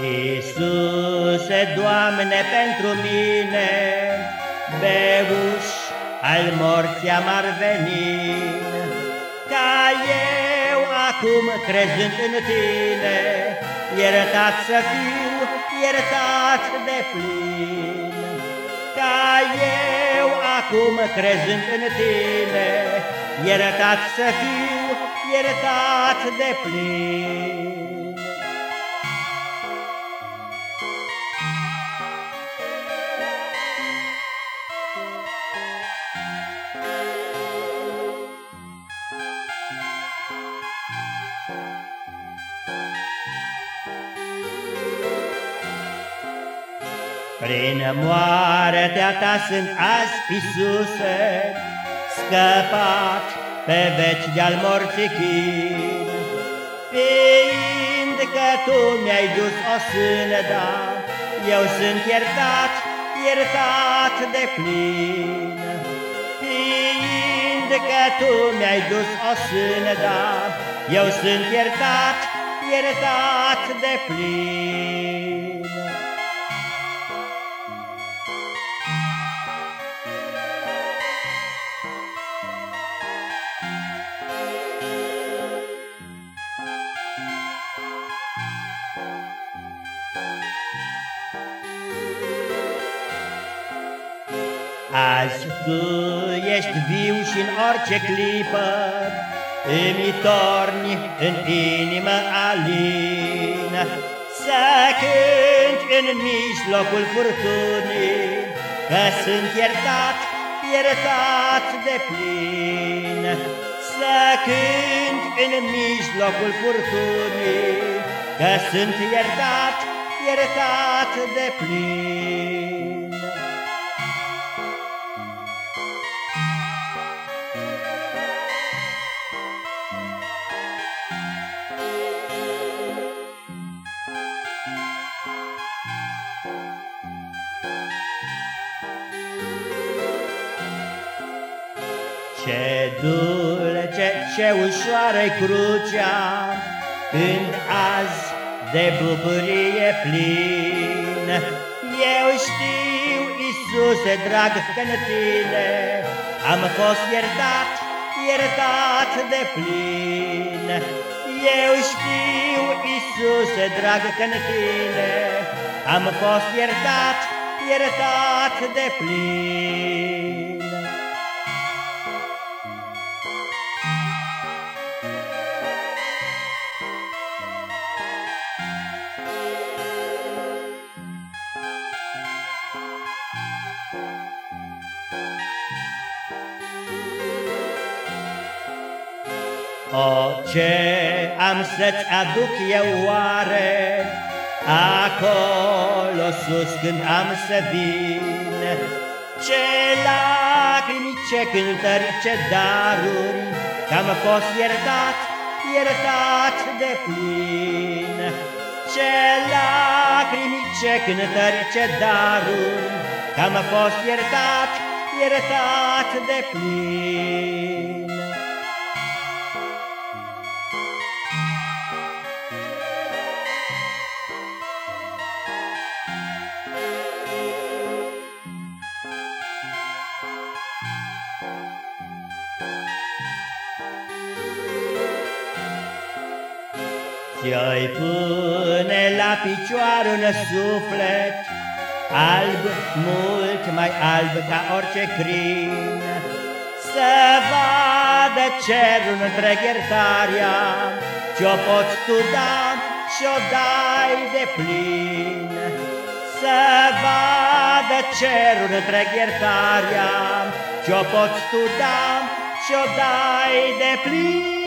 Iisuse, Doamne, pentru mine, Beuș al morții am-ar veni, Ca eu acum crezând în Tine, Iertat să fiu, iertat de plin. Ca eu acum crezând în Tine, Iertat să fiu, iertat de plin. Prin moartea ta sunt azi, Iisuse, scăpat pe veci de-al morții chin. Fiind că Tu mi-ai dus o sână, da, eu sunt iertat, iertat de plin. Fiind că Tu mi-ai dus o sână, da, eu sunt iertat, iertat de plin. Azi tu ești viu și în orice clipă Îmi torni în inimă alină. Să cânt în mijlocul furtunii Că sunt iertat, iertat de plin. Să cânt în mijlocul furtunii Că sunt iertat, iertat de plin Ce dulce, ce ușoară-i crucea, Când azi de bucurie plin. Eu știu, Iisuse, drag, că în Tine Am fost iertat, iertat de plin. Eu știu, Iisuse, drag, că în Tine Am fost iertat, iertat de plin. O, ce am să-ți aduc eu oare Acolo sus când am să vin? Ce lacrimi, ce cântări, ce daruri Că-am fost iertat, iertat de plin. Ce lacrimi, ce cântări, ce daruri Că-am fost iertat, iertat de plin Și-oi pune la picioare un suflet Alb, mult mai alb ca orice crin. Să vadă cerul întreg iertarea Ce-o poți tu da și-o dai de plin. Să vadă cerul întreg iertarea Ce-o poți tu da și-o dai de plin